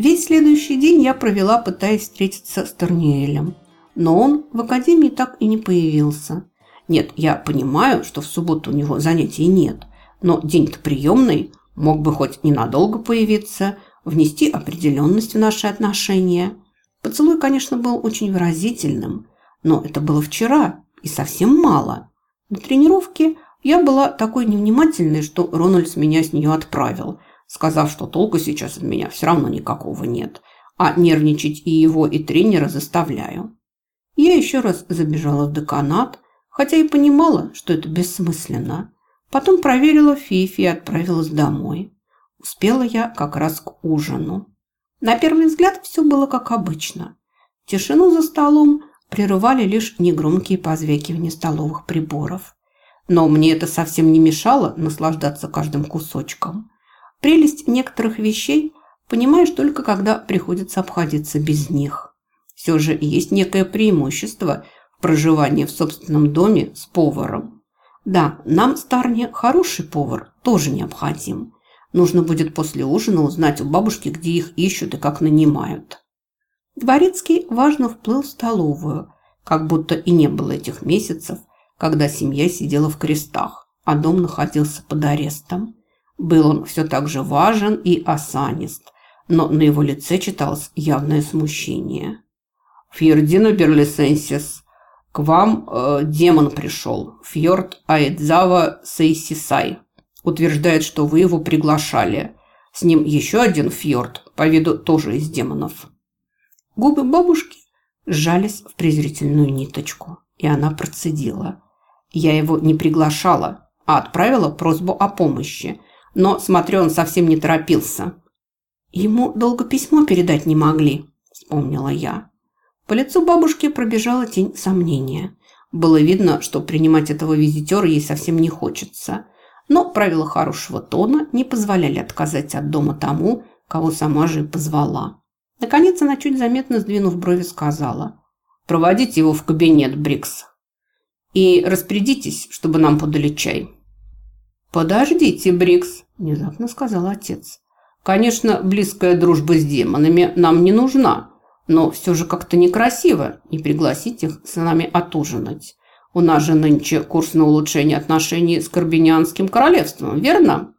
Весь следующий день я провела, пытаясь встретиться с Торниэлем. Но он в академии так и не появился. Нет, я понимаю, что в субботу у него занятий нет, но день-то приемный, мог бы хоть ненадолго появиться, внести определенность в наши отношения. Поцелуй, конечно, был очень выразительным, но это было вчера и совсем мало. На тренировке я была такой невнимательной, что Рональдс меня с нее отправил, сказав, что толку сейчас от меня все равно никакого нет, а нервничать и его, и тренера заставляю. Я еще раз забежала в деканат, хотя и понимала, что это бессмысленно. Потом проверила Фифи и отправилась домой. Успела я как раз к ужину. На первый взгляд все было как обычно. Тишину за столом прерывали лишь негромкие позвякивания столовых приборов. Но мне это совсем не мешало наслаждаться каждым кусочком. Прелесть некоторых вещей понимаешь только, когда приходится обходиться без них. Все же есть некое преимущество – проживание в собственном доме с поваром. Да, нам с Тарни хороший повар тоже необходим. Нужно будет после ужина узнать у бабушки, где их ищут и как нанимают. Дворецкий важно вплыл в столовую, как будто и не было этих месяцев, когда семья сидела в крестах, а дом находился под арестом. Был он все так же важен и осанист, но на его лице читалось явное смущение. «Фьердино Берлисенсис», к вам э, демон пришел, Фьорд Аэдзава Сейсисай. Утверждает, что вы его приглашали. С ним еще один Фьорд, по виду тоже из демонов. Губы бабушки сжались в презрительную ниточку, и она процедила. Я его не приглашала, а отправила просьбу о помощи. Но, смотрю, он совсем не торопился. Ему долго письмо передать не могли, вспомнила я. По лицу бабушки пробежала тень сомнения. Было видно, что принимать этого визитера ей совсем не хочется. Но правила хорошего тона не позволяли отказать от дома тому, кого сама же и позвала. Наконец она, чуть заметно сдвинув брови, сказала. «Проводите его в кабинет, Брикс. И распорядитесь, чтобы нам подали чай». «Подождите, Брикс», – внезапно сказал отец. «Конечно, близкая дружба с демонами нам не нужна, но все же как-то некрасиво не пригласить их с нами отужинать. У нас же нынче курс на улучшение отношений с Карбинянским королевством, верно?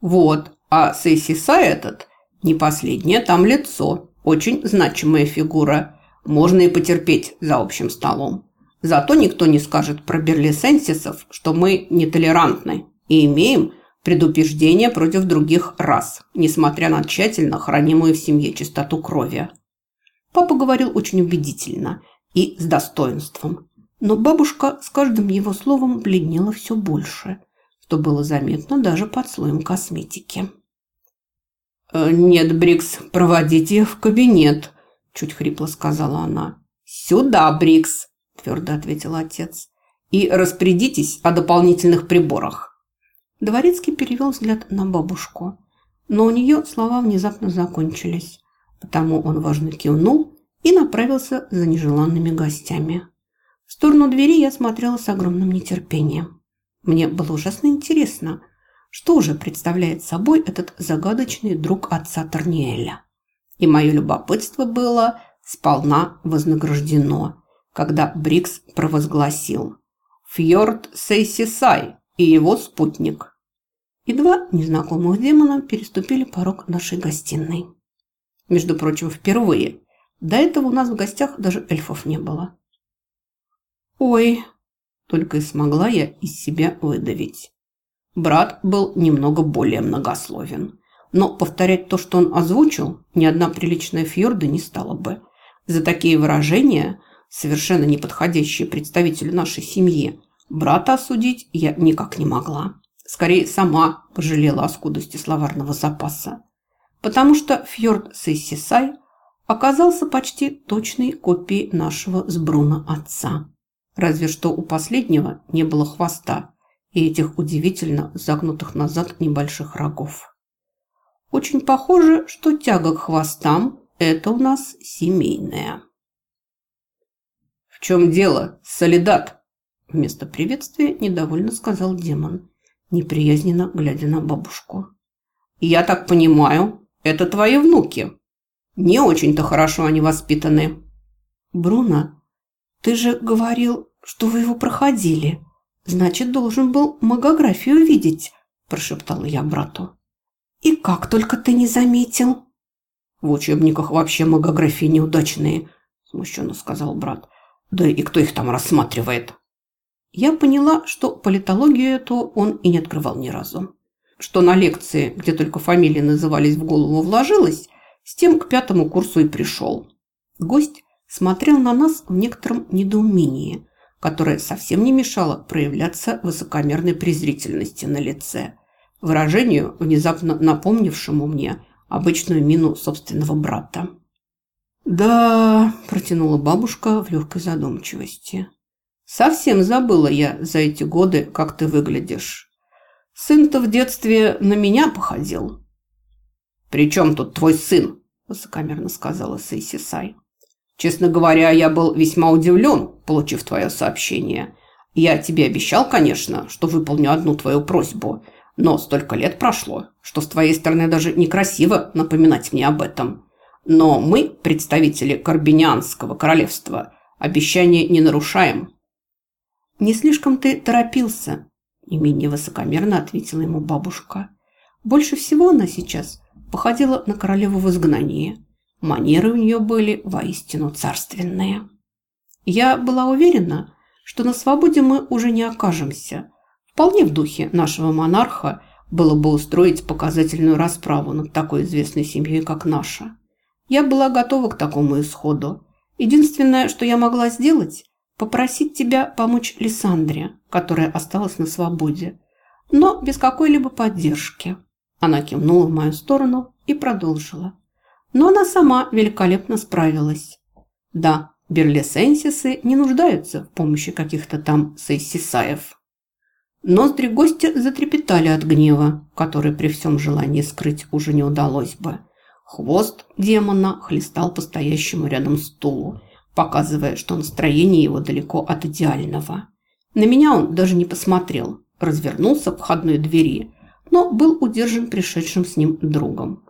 Вот, а Сейсиса этот не последнее там лицо, очень значимая фигура. Можно и потерпеть за общим столом. Зато никто не скажет про берлисенсисов, что мы нетолерантны и имеем предупреждение против других рас, несмотря на тщательно хранимую в семье чистоту крови. Папа говорил очень убедительно и с достоинством. Но бабушка с каждым его словом бледнела все больше, что было заметно даже под слоем косметики. «Э, «Нет, Брикс, проводите в кабинет», – чуть хрипло сказала она. «Сюда, Брикс», – твердо ответил отец. «И распорядитесь о дополнительных приборах». Дворецкий перевел взгляд на бабушку, но у нее слова внезапно закончились. Потому он важно кивнул и направился за нежеланными гостями. В сторону двери я смотрела с огромным нетерпением. Мне было ужасно интересно, что же представляет собой этот загадочный друг отца Торниэля. И мое любопытство было сполна вознаграждено, когда Брикс провозгласил «Фьорд Сейсисай и его спутник». И два незнакомых демона переступили порог нашей гостиной. Между прочим, впервые. До этого у нас в гостях даже эльфов не было. «Ой!» – только и смогла я из себя выдавить. Брат был немного более многословен. Но повторять то, что он озвучил, ни одна приличная фьорда не стала бы. За такие выражения, совершенно неподходящие представителю нашей семьи, брата осудить я никак не могла. Скорее, сама пожалела о скудости словарного запаса потому что фьорд Сессисай оказался почти точной копией нашего с Бруно отца. Разве что у последнего не было хвоста и этих удивительно загнутых назад небольших рогов. Очень похоже, что тяга к хвостам – это у нас семейная. «В чем дело, солидат?» Вместо приветствия недовольно сказал демон, неприязненно глядя на бабушку. «Я так понимаю, это твои внуки». Не очень-то хорошо они воспитаны. Бруно, ты же говорил, что вы его проходили. Значит, должен был магографию видеть, прошептала я брату. И как только ты не заметил? В учебниках вообще магографии неудачные, смущенно сказал брат. Да и кто их там рассматривает? Я поняла, что политологию эту он и не открывал ни разу. Что на лекции, где только фамилии назывались в голову вложилось, с тем к пятому курсу и пришел. Гость смотрел на нас в некотором недоумении, которое совсем не мешало проявляться высокомерной презрительности на лице, выражению, внезапно напомнившему мне обычную мину собственного брата. «Да», – протянула бабушка в легкой задумчивости. «Совсем забыла я за эти годы, как ты выглядишь. Сын-то в детстве на меня походил». «При чем тут твой сын?» – высокомерно сказала Сейси Сай. Честно говоря, я был весьма удивлен, получив твое сообщение. Я тебе обещал, конечно, что выполню одну твою просьбу, но столько лет прошло, что с твоей стороны даже некрасиво напоминать мне об этом. Но мы, представители Карбинианского королевства, обещания не нарушаем». «Не слишком ты торопился», – не менее высокомерно ответила ему бабушка. «Больше всего она сейчас походила на королеву в изгнании». Манеры у нее были воистину царственные. Я была уверена, что на свободе мы уже не окажемся. Вполне в духе нашего монарха было бы устроить показательную расправу над такой известной семьей, как наша. Я была готова к такому исходу. Единственное, что я могла сделать, попросить тебя помочь Лиссандре, которая осталась на свободе, но без какой-либо поддержки. Она кивнула в мою сторону и продолжила но она сама великолепно справилась. Да, берлисенсисы не нуждаются в помощи каких-то там сессисаев. Ноздри гостя затрепетали от гнева, который при всем желании скрыть уже не удалось бы. Хвост демона хлестал по стоящему рядом стулу, показывая, что настроение его далеко от идеального. На меня он даже не посмотрел, развернулся к входной двери, но был удержан пришедшим с ним другом.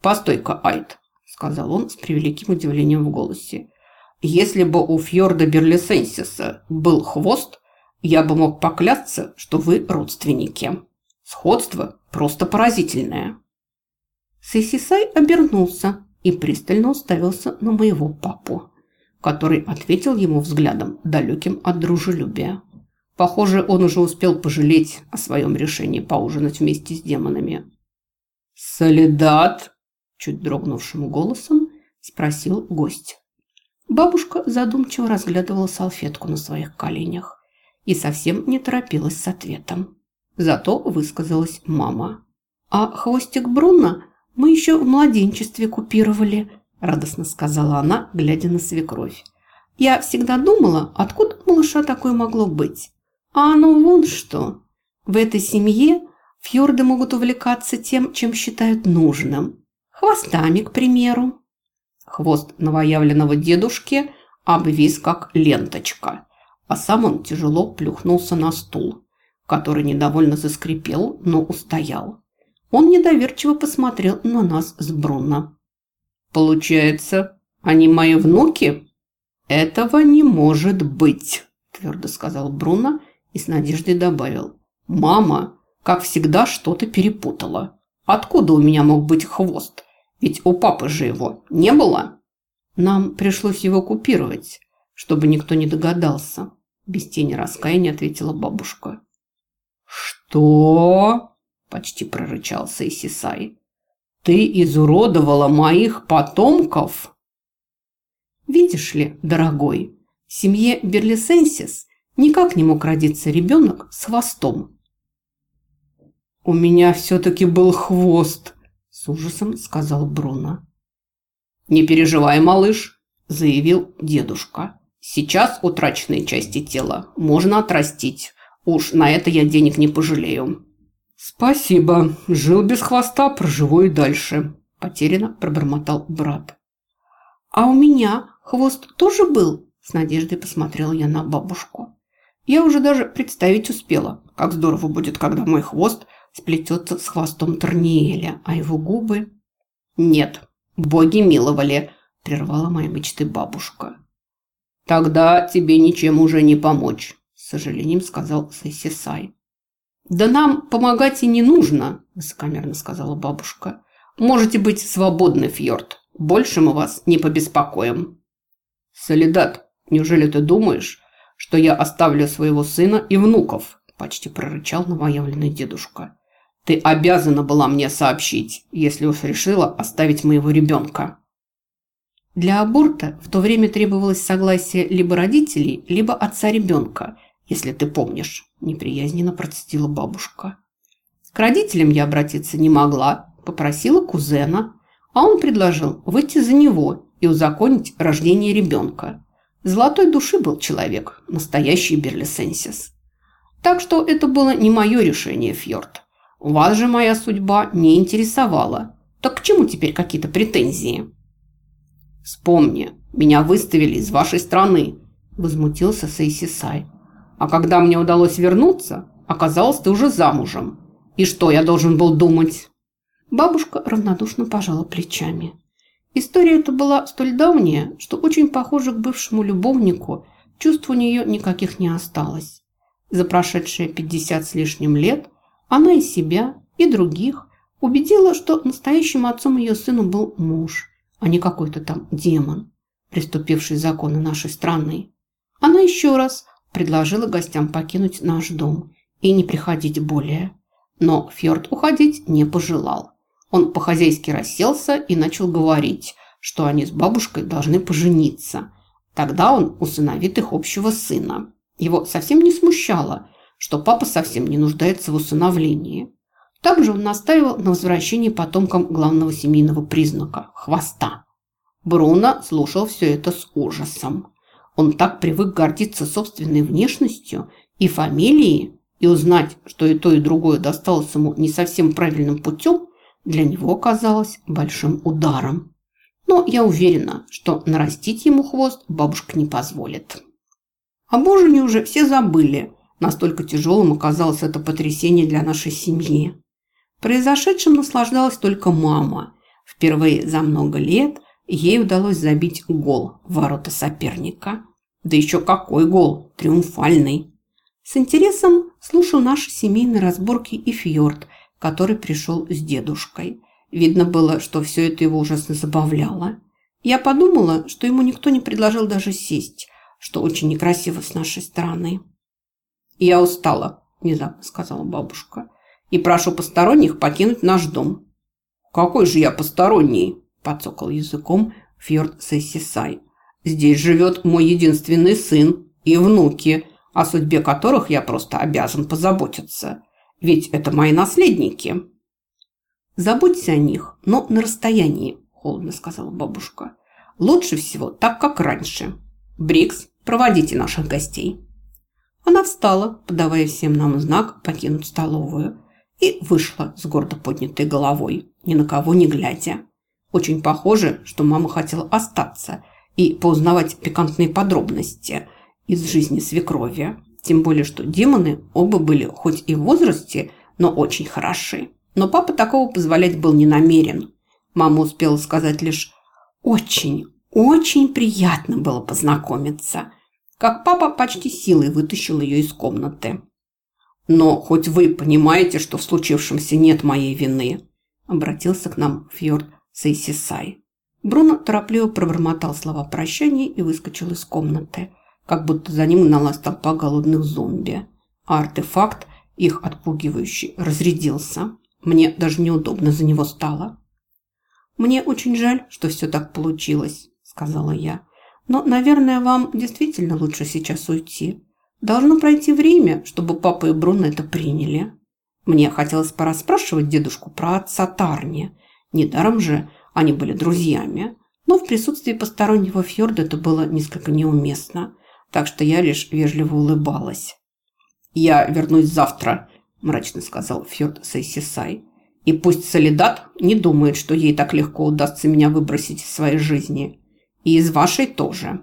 «Постой-ка, Айд», – сказал он с превеликим удивлением в голосе. «Если бы у Фьорда Берлисенсиса был хвост, я бы мог поклясться, что вы родственники. Сходство просто поразительное». Сесисай обернулся и пристально уставился на моего папу, который ответил ему взглядом, далеким от дружелюбия. Похоже, он уже успел пожалеть о своем решении поужинать вместе с демонами. «Солидат!» чуть дрогнувшим голосом спросил гость. Бабушка задумчиво разглядывала салфетку на своих коленях и совсем не торопилась с ответом. Зато высказалась мама. «А хвостик Бруно мы еще в младенчестве купировали», радостно сказала она, глядя на свекровь. «Я всегда думала, откуда малыша такое могло быть. А оно вон что. В этой семье фьорды могут увлекаться тем, чем считают нужным. Хвостами, к примеру. Хвост новоявленного дедушки обвис, как ленточка, а сам он тяжело плюхнулся на стул, который недовольно заскрипел, но устоял. Он недоверчиво посмотрел на нас с Бруно. «Получается, они мои внуки?» «Этого не может быть», – твердо сказал Бруно и с надеждой добавил. «Мама, как всегда, что-то перепутала. Откуда у меня мог быть хвост? Ведь у папы же его не было. Нам пришлось его купировать, чтобы никто не догадался. Без тени раскаяния ответила бабушка. «Что?» – почти прорычал Сейсисай. «Ты изуродовала моих потомков?» «Видишь ли, дорогой, в семье Берлисенсис никак не мог родиться ребенок с хвостом». «У меня все-таки был хвост», с ужасом сказал Бруно. «Не переживай, малыш», – заявил дедушка. «Сейчас утраченные части тела можно отрастить. Уж на это я денег не пожалею». «Спасибо. Жил без хвоста, проживу и дальше», – потерянно пробормотал брат. «А у меня хвост тоже был?» – с надеждой посмотрела я на бабушку. Я уже даже представить успела, как здорово будет, когда мой хвост – сплетется с хвостом Торниэля, а его губы... Нет, Боги миловали, прервала мои мечты бабушка. Тогда тебе ничем уже не помочь, с сожалением сказал Сай. Да нам помогать и не нужно, высокомерно сказала бабушка. Можете быть свободны, Фьорд. Больше мы вас не побеспокоим. Солидат, неужели ты думаешь, что я оставлю своего сына и внуков? Почти прорычал новоявленный дедушка. Ты обязана была мне сообщить, если уж решила оставить моего ребенка. Для аборта в то время требовалось согласие либо родителей, либо отца ребенка, если ты помнишь, неприязненно процедила бабушка. К родителям я обратиться не могла, попросила кузена, а он предложил выйти за него и узаконить рождение ребенка. Золотой души был человек, настоящий Берлисенсис. Так что это было не мое решение, Фьорд. Вас же моя судьба не интересовала. Так к чему теперь какие-то претензии? Вспомни, меня выставили из вашей страны, возмутился Сейсисай. А когда мне удалось вернуться, оказалось, ты уже замужем. И что я должен был думать? Бабушка равнодушно пожала плечами. История эта была столь давняя, что очень похожа к бывшему любовнику, чувств у нее никаких не осталось. За прошедшие пятьдесят с лишним лет она и себя, и других убедила, что настоящим отцом ее сыну был муж, а не какой-то там демон, приступивший законы нашей страны. Она еще раз предложила гостям покинуть наш дом и не приходить более. Но Фьорд уходить не пожелал. Он по-хозяйски расселся и начал говорить, что они с бабушкой должны пожениться. Тогда он усыновит их общего сына. Его совсем не смущало, что папа совсем не нуждается в усыновлении. Также он настаивал на возвращении потомкам главного семейного признака – хвоста. Бруно слушал все это с ужасом. Он так привык гордиться собственной внешностью и фамилией, и узнать, что и то, и другое досталось ему не совсем правильным путем, для него оказалось большим ударом. Но я уверена, что нарастить ему хвост бабушка не позволит. О Божине уже все забыли. Настолько тяжелым оказалось это потрясение для нашей семьи. Произошедшим наслаждалась только мама. Впервые за много лет ей удалось забить гол в ворота соперника. Да еще какой гол! Триумфальный! С интересом слушал наши семейные разборки и Фьорд – который пришел с дедушкой. Видно было, что все это его ужасно забавляло. Я подумала, что ему никто не предложил даже сесть, что очень некрасиво с нашей стороны. «Я устала», – внезапно сказала бабушка, – «и прошу посторонних покинуть наш дом». «Какой же я посторонний?» – подсокал языком Фьорд Сессисай. «Здесь живет мой единственный сын и внуки, о судьбе которых я просто обязан позаботиться. Ведь это мои наследники. Заботься о них, но на расстоянии, холодно сказала бабушка. Лучше всего так, как раньше. Брикс, проводите наших гостей. Она встала, подавая всем нам знак покинуть столовую, и вышла с гордо поднятой головой, ни на кого не глядя. Очень похоже, что мама хотела остаться и поузнавать пикантные подробности из жизни свекрови. Тем более, что демоны оба были хоть и в возрасте, но очень хороши. Но папа такого позволять был не намерен. Мама успела сказать лишь «очень, очень приятно было познакомиться», как папа почти силой вытащил ее из комнаты. «Но хоть вы понимаете, что в случившемся нет моей вины», обратился к нам Фьорд Сейсисай. Бруно торопливо пробормотал слова прощания и выскочил из комнаты как будто за ним гналась толпа голодных зомби. А артефакт, их отпугивающий, разрядился. Мне даже неудобно за него стало. «Мне очень жаль, что все так получилось», – сказала я. «Но, наверное, вам действительно лучше сейчас уйти. Должно пройти время, чтобы папа и Бруно это приняли». Мне хотелось порасспрашивать дедушку про отца Тарни. Недаром же они были друзьями. Но в присутствии постороннего Фьорда это было несколько неуместно так что я лишь вежливо улыбалась. «Я вернусь завтра», – мрачно сказал Фьорд Сейсисай. «И пусть Солидат не думает, что ей так легко удастся меня выбросить из своей жизни. И из вашей тоже».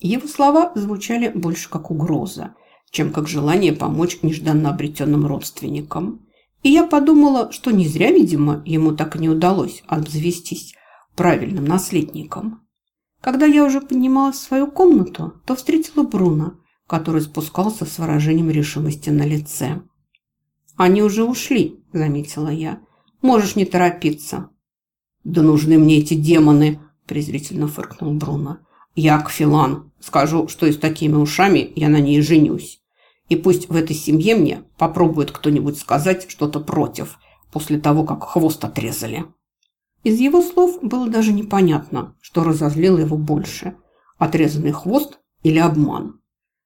Его слова звучали больше как угроза, чем как желание помочь нежданно обретенным родственникам. И я подумала, что не зря, видимо, ему так и не удалось обзавестись правильным наследником. Когда я уже поднималась в свою комнату, то встретила Бруно, который спускался с выражением решимости на лице. «Они уже ушли», – заметила я. «Можешь не торопиться». «Да нужны мне эти демоны», – презрительно фыркнул Бруно. «Я Кфилан. Скажу, что и с такими ушами я на ней женюсь. И пусть в этой семье мне попробует кто-нибудь сказать что-то против после того, как хвост отрезали». Из его слов было даже непонятно, что разозлило его больше – отрезанный хвост или обман.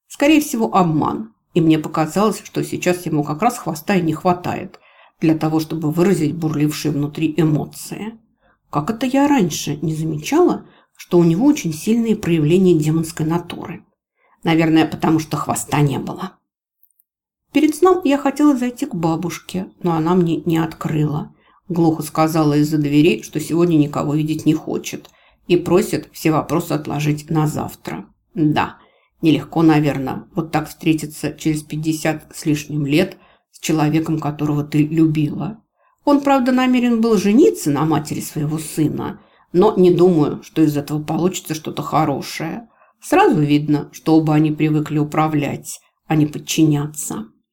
Скорее всего, обман. И мне показалось, что сейчас ему как раз хвоста и не хватает для того, чтобы выразить бурлившие внутри эмоции. Как это я раньше не замечала, что у него очень сильные проявления демонской натуры. Наверное, потому что хвоста не было. Перед сном я хотела зайти к бабушке, но она мне не открыла. Глухо сказала из-за двери, что сегодня никого видеть не хочет и просит все вопросы отложить на завтра. Да, нелегко, наверное, вот так встретиться через 50 с лишним лет с человеком, которого ты любила. Он, правда, намерен был жениться на матери своего сына, но не думаю, что из этого получится что-то хорошее. Сразу видно, что оба они привыкли управлять, а не подчиняться.